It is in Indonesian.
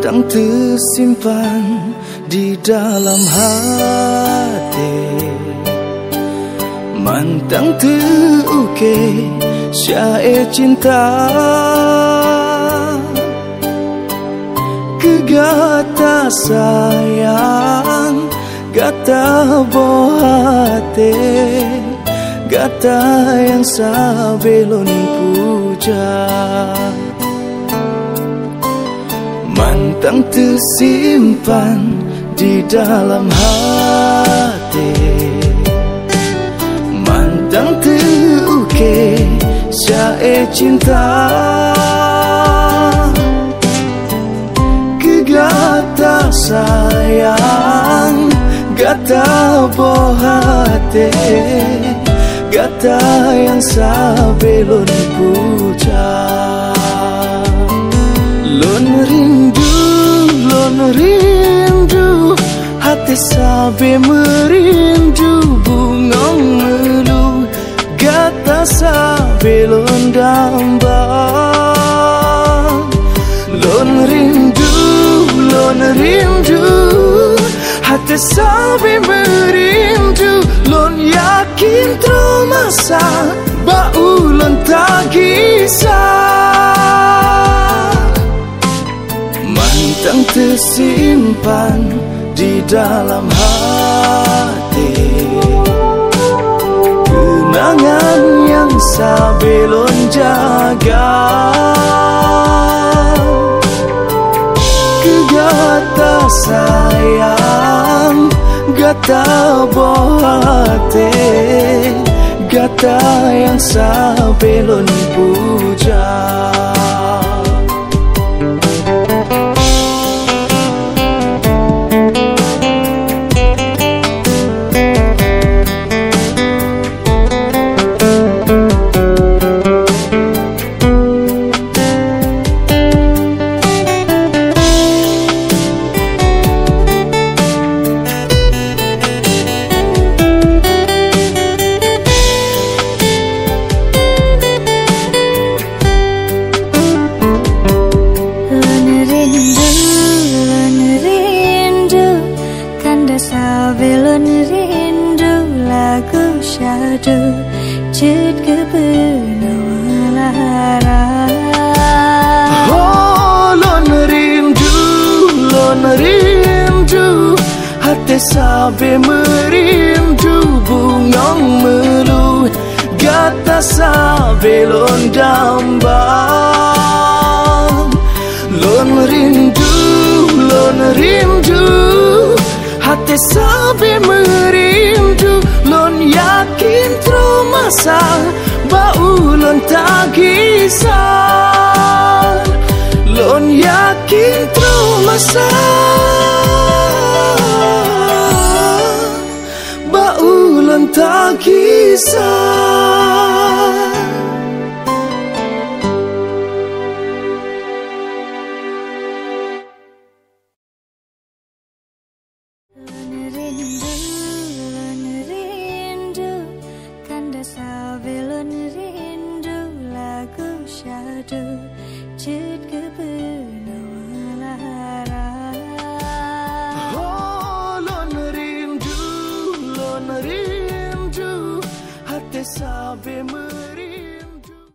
Mantang tersimpan di dalam hati. Mantang terukir syair cinta. Kegata sayang Gata bohate Gata yang sabelon puja Mantang tersimpan di dalam hati. Mantang terukir syair cinta. Kegata sayang Gata bohate Gata yang sabelon sabe merindu Bungong melu Gata sabe lon damba Lon rindu, lon rindu Hati sabe merindu. Lon yakin termasa Bau lon tak kisah Mantang tersimpan dalam hati. Kenangan yang sabelon jaga Kegata sayang Gata bohate Gata yang sabelon puja syadu Cud kebenawalara Oh, lon rindu, lon rindu Hati sabe merindu Bungong melu Gata sabe lon dambang Lon rindu, lon rindu Hati sabe merindu termasa Bau lon tak kisah. Lon yakin termasa Bau lon do did good.